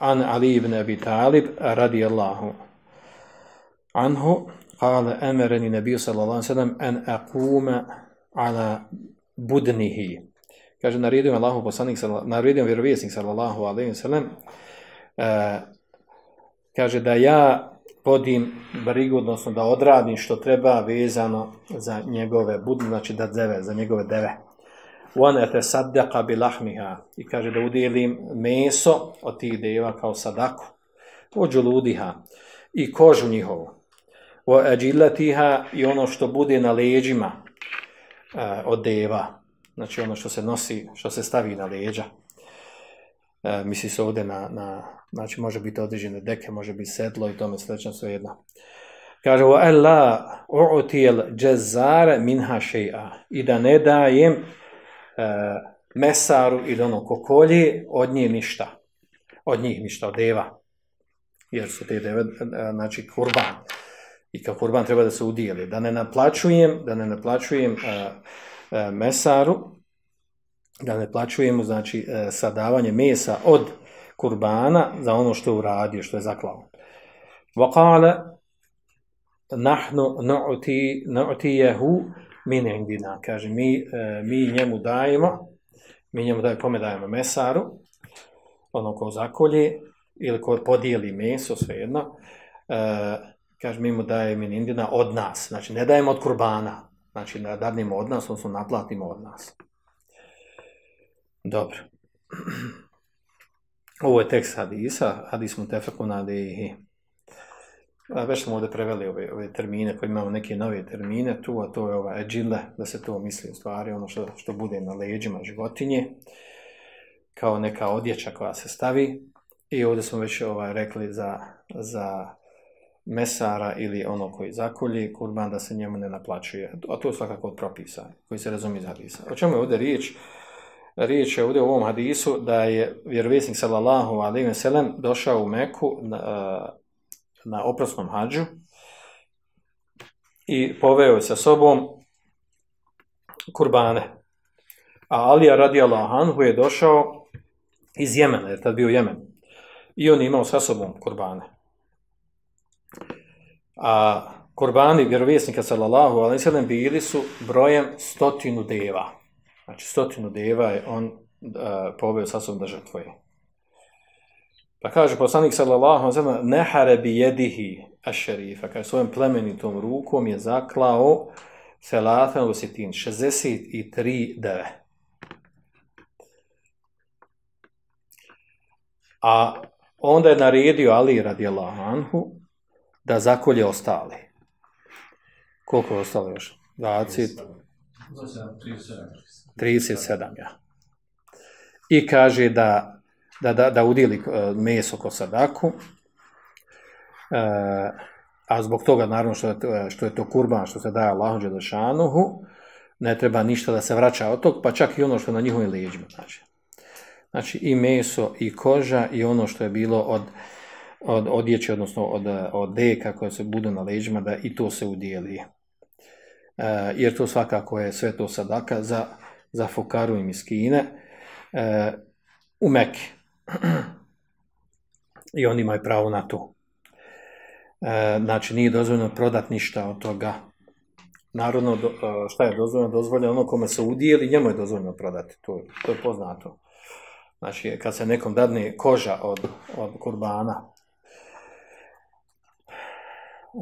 an Ali ibn Abi Talib radijallahu anhu qala amarani nabiy sallallahu alejhi ve sellem an aquma ala budnihi kaže naredio Allahu poslanik sallallahu naredio vjerovjesnik sallallahu alejhi ve sellem uh, kaže da ja vodim brigu, odnosno da odradim što treba vezano za njegove budne, znači da deve, za njegove deve. One te sadaka bi lahmiha. I kaže da udjelim meso od tih deva kao sadaku. pođu ludiha. I kožu njihovu. O ađilatiha i ono što bude na leđima uh, od deva. Znači ono što se nosi, što se stavi na leđa. E, misli se ovdje na, na znači može biti određene deke, može biti sedlo i tome slično sve jedno. Kaže, o alla u'tiyal džezare minha shay'a. I da ne dajem E, mesaru ili ono kokolje od nje ništa. Od njih ništa, od deva. Jer su te deve, e, znači kurban. I kao kurban treba da se udijeli. Da ne naplaćujem, da ne naplaćujem e, e, mesaru, da ne plaćujemo, znači, e, sadavanje mesa od kurbana za ono što je uradio, što je zaklao. Wa nahnu nu'ti min indina. Kaže mi e, mi njemu dajemo mi njemu dajemo kome dajemo? Mesaru ono ko zakolje ili ko podijeli meso svejedno e, kaže mi mu daje min indina od nas. Znači ne dajemo od kurbana. Znači da od nas odnosno naplatimo od nas. Dobro. Ovo je tekst hadisa, hadis mu tefekun A, Već smo ovdje preveli ove, ove termine, pa imamo neke nove termine tu, a to je ova eđile, da se to misli u stvari, ono što, što bude na leđima životinje, kao neka odjeća koja se stavi. I ovdje smo već ovaj, rekli za, za mesara ili ono koji zakolji, kurban da se njemu ne naplaćuje. A to je svakako od propisa, koji se razumije iz hadisa. O čemu je ovdje riječ? riječ je ovdje u ovom hadisu da je vjerovjesnik sallallahu alaihi ve sellem došao u Meku na, na oprosnom hađu i poveo je sa sobom kurbane. A Alija radi Allahanhu je došao iz Jemena, jer tad bio Jemen. I on je imao sa sobom kurbane. A kurbani vjerovjesnika sallallahu alaihi sallam bili su brojem stotinu deva. Znači, stotinu deva je on uh, poveo sa sobom da žrtvoje. Pa kaže poslanik sallallahu alejhi ve sellem nehare bi yedihi ash-sharifa, kaže svojom plemenitom rukom je zaklao selatan usitin 63 deve. A onda je naredio Ali radijallahu anhu da zakolje ostali. Koliko je ostalo još? 20? 37. 37, ja. I kaže da, da, da, da udijeli e, meso kod sadaku, e, a zbog toga, naravno, što je, to, e, što je to kurban, što se daje Allahom Đelešanuhu, ne treba ništa da se vraća od tog, pa čak i ono što je na njihovim leđima. Znači. znači, i meso, i koža, i ono što je bilo od, od odjeće, odnosno od, od deka koje se budu na leđima, da i to se udijeli. E, jer to svakako je sve to sadaka za za fukaru i miskine e, u Mekke. I oni imaju pravo na to. E, znači, nije dozvoljeno prodat ništa od toga. Narodno, do, e, šta je dozvoljeno? Dozvoljeno ono kome se udijeli, njemu je dozvoljeno prodati. To, to je poznato. Znači, kad se nekom dadne koža od, od kurbana,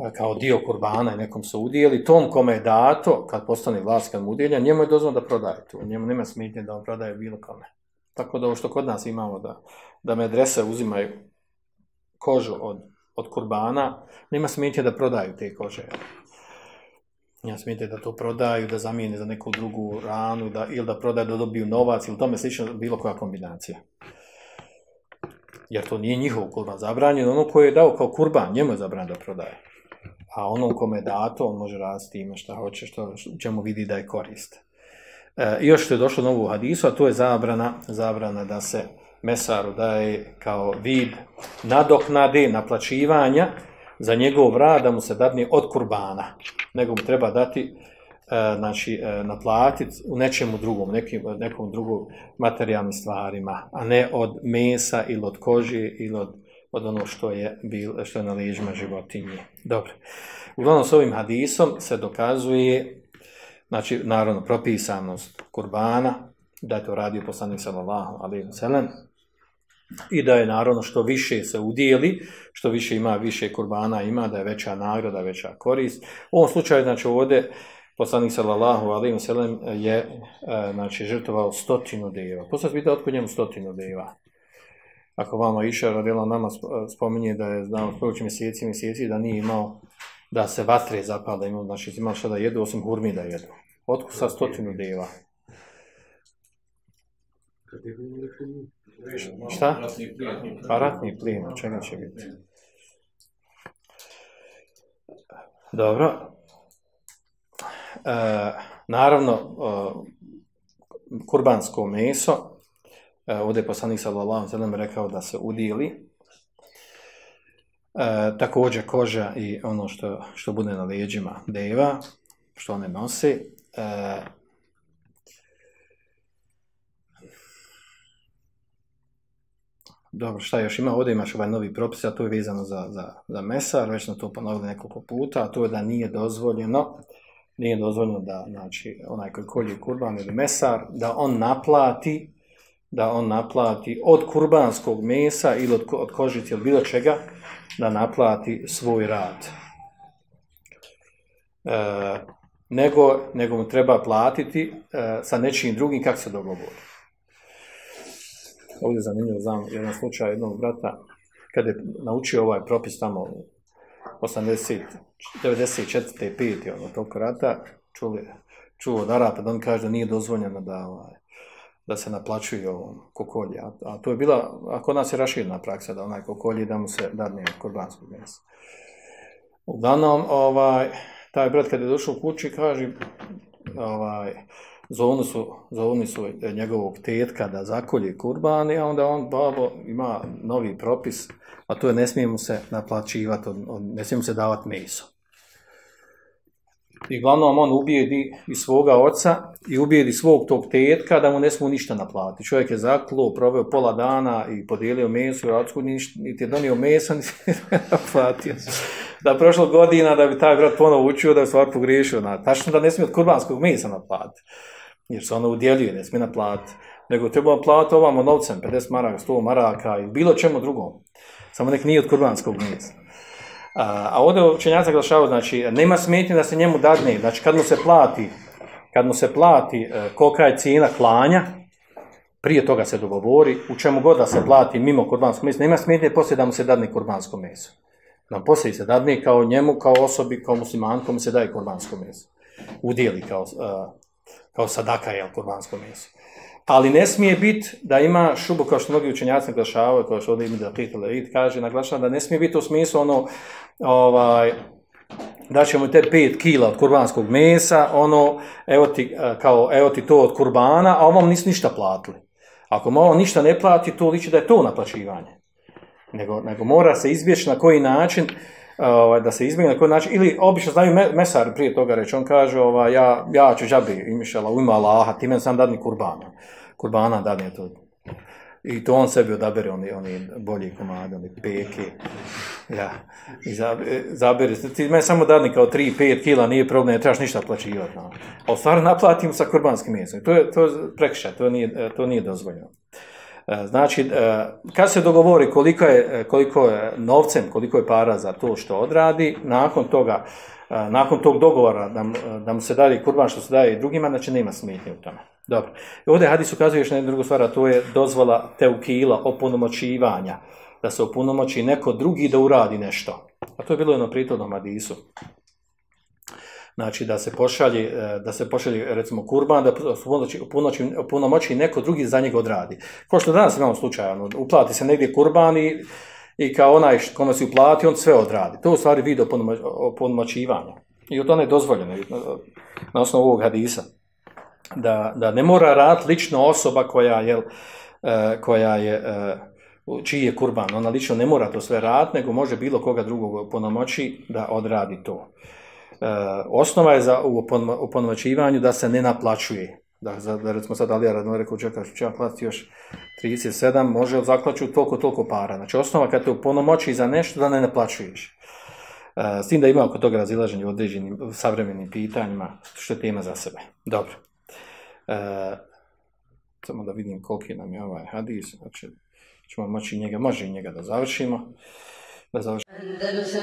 e, kao dio kurbana i nekom se udijeli, tom kome je dato, kad postane vlast, kad mu udjelja, njemu je dozvoljeno da prodaje to. Njemu nema smitnje da on prodaje bilo kome. Tako da ovo što kod nas imamo, da, da medrese uzimaju kožu od, od kurbana, nema smetje da prodaju te kože. Ja smijete da to prodaju, da zamijene za neku drugu ranu, da, ili da prodaju da dobiju novac, ili tome slično bilo koja kombinacija. Jer to nije njihov kurban zabranjen, ono koje je dao kao kurban, njemu je zabranjen da prodaje a onom kome je dato, on može rasti ima šta hoće, što ćemo vidi da je korist. E, još što je došlo novu hadisu, a to je zabrana, zabrana da se mesaru daje kao vid nadoknade, naplaćivanja za njegov rad, da mu se dadne od kurbana, nego mu treba dati e, znači, e, naplatiti u nečemu drugom, nekim, nekom drugom materijalnim stvarima, a ne od mesa ili od kože ili od, od ono što je, bil, što je na ležima životinje. Dobro. Uglavnom, s ovim hadisom se dokazuje, znači, naravno, propisanost kurbana, da je to radio poslanik sallallahu alaihi wa sallam, i da je naravno što više se udijeli, što više ima, više kurbana ima, da je veća nagrada, veća korist. U ovom slučaju, znači ovdje, poslanik sallallahu alaihi wa sallam je e, znači, žrtovao stotinu deva. Poslije pita, otkud njemu stotinu deva. Ako vama iša radila nama spominje da je znao prvoći mjeseci mjeseci da nije imao da se vatre zapale, imam, znači imam šta da jedu osim hurmi da jedu. Otkusa stotinu deva? Šta? Pa ratni plin, čega će biti? Dobro. E, naravno, e, kurbansko meso, e, ovdje je poslanik sallallahu sallam rekao da se udili, E, također koža i ono što, što bude na leđima deva, što one nose. E, Dobro, šta još ima? Ovdje imaš ovaj novi propis, a to je vezano za, za, za mesar, već na to ponovili nekoliko puta, a to je da nije dozvoljeno, nije dozvoljeno da, znači, onaj koji kolje kurban ili mesar, da on naplati, da on naplati od kurbanskog mesa ili od, od kožice ili bilo čega, da naplati svoj rad. E, nego, nego mu treba platiti e, sa nečim drugim kako se dogovori ovdje zanimljivo, znam jedan slučaj jednog brata, kad je naučio ovaj propis tamo 80, 94. i 5. ono, toliko rata, čuli, čuo od Arapa da on kaže da nije dozvoljeno da, ovaj, da se naplaćuje ovom ono, kokolje. A, a to je bila, a kod nas je raširna praksa da onaj kokolje da mu se dadne od meso. Uglavnom, ovaj, taj brat kada je došao u kući, kaže, ovaj, zovni su, zovni su njegovog tetka da zakolje kurbani, a onda on, babo, ima novi propis, a to je ne smijemo se naplaćivati, ne smijemo se davati meso. I glavnom on ubijedi i svoga oca i ubijedi svog tog tetka da mu ne smu ništa naplatiti. Čovjek je zaklo, proveo pola dana i podijelio meso, i odskud niti je donio meso, niti je naplatio. Da prošlo godina da bi taj brat ponovo učio da je stvar pogriješio. Na, tačno da ne smije od kurbanskog mesa naplatiti jer se ono udjeljuje, ne smije naplatiti, nego treba platiti ovamo novcem, 50 maraka, 100 maraka i bilo čemu drugom. Samo nek nije od kurbanskog mesa. A, a ovdje učenjaca glašavaju, znači, nema smetnje da se njemu dadne, znači kad mu se plati, kad mu se plati e, kolika je cijena klanja, prije toga se dogovori, u čemu god da se plati mimo kurbanskog mjesta, nema smetnje poslije da mu se dadne kurbansko meso. Nam poslije se dadne kao njemu, kao osobi, kao musliman, komu se daje kurbansko meso. Udijeli kao, e, kao sadaka je kurbansko meso. Ali ne smije biti da ima šubu, kao što mnogi učenjaci naglašavaju, kao što ovdje ima da pitala i kaže, naglašava da ne smije biti u smislu ono, ovaj, da ćemo te 5 kila od kurbanskog mesa, ono, evo ti, e, kao, evo ti to od kurbana, a ovom nisu ništa platili. Ako malo ništa ne plati, to liči da je to naplaćivanje. Nego, nego mora se izbjeći na koji način, ovaj, da se izmeni na koji način, ili obično znaju mesar prije toga reći, on kaže, ovaj, ja, ja ću džabi, imišala, u ima Allaha, ti meni sam dadni kurbana. Kurbana dadni to. I to on sebi odabere, oni, oni bolji komade, oni peke. Ja, i zabere, ti meni samo dadni kao 3-5 kila, nije problem, ne trebaš ništa plaćivati. No. A u stvari naplatim sa kurbanskim mjesom. To je, to je prekšaj, to nije, to nije dozvoljeno. Uh, E, znači, e, kad se dogovori koliko je, e, koliko je novcem, koliko je para za to što odradi, nakon toga, nakon tog dogovora da, da mu se daje kurban što se daje i drugima, znači nema smetnje u tome. Dobro. I ovdje Hadis ukazuje još na jednu drugu stvar, a to je dozvola teukila, opunomoćivanja, da se opunomoći neko drugi da uradi nešto. A to je bilo jedno pritodno Hadisu znači da se pošalje, e, da se pošalje recimo kurban, da punoći, punomoći neko drugi za njega odradi. Ko što danas imamo slučaj, ono, uplati se negdje kurban i, i kao onaj kome se uplati, on sve odradi. To je u stvari vid punomoćivanja. I to ne je dozvoljeno e, na osnovu ovog hadisa. Da, da ne mora rad lično osoba koja je, e, koja je čiji je kurban, ona lično ne mora to sve rad, nego može bilo koga drugog punomoći da odradi to. Eh, osnova je za u oponomačivanju da se ne naplaćuje. Da, za, da recimo sad Alija Radno rekao, čekaj, ću ja platiti još 37, može zaklaću toliko, toliko para. Znači, osnova kad te uponomoći za nešto, da ne naplaćuješ. E, s tim da ima oko toga razilaženje u određenim savremenim pitanjima, što je tema za sebe. Dobro. E, samo da vidim koliki nam je ovaj hadis, znači, ćemo moći njega, može i njega da završimo. Da završimo. Andalusam,